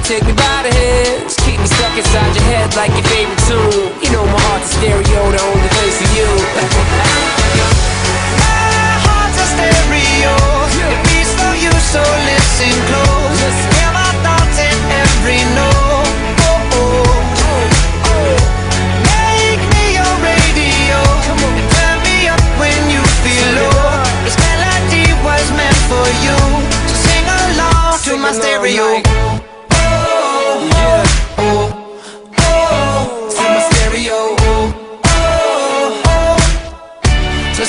along take me by the hands. Keep me stuck inside your head like your favorite tune. You know my heart's a stereo, the only place for you. My heart's a stereo. It beats for you, so listen close. Hear my thoughts in every note. Oh, oh, oh. Make me your radio and turn me up when you feel low. This melody was meant for you, so sing along to my stereo.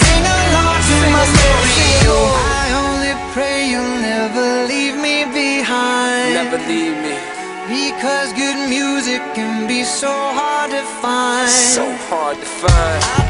Sing along to my stereo. I only pray you'll never leave me behind. Never leave me. Because good music can be so hard to find. So hard to find. I'll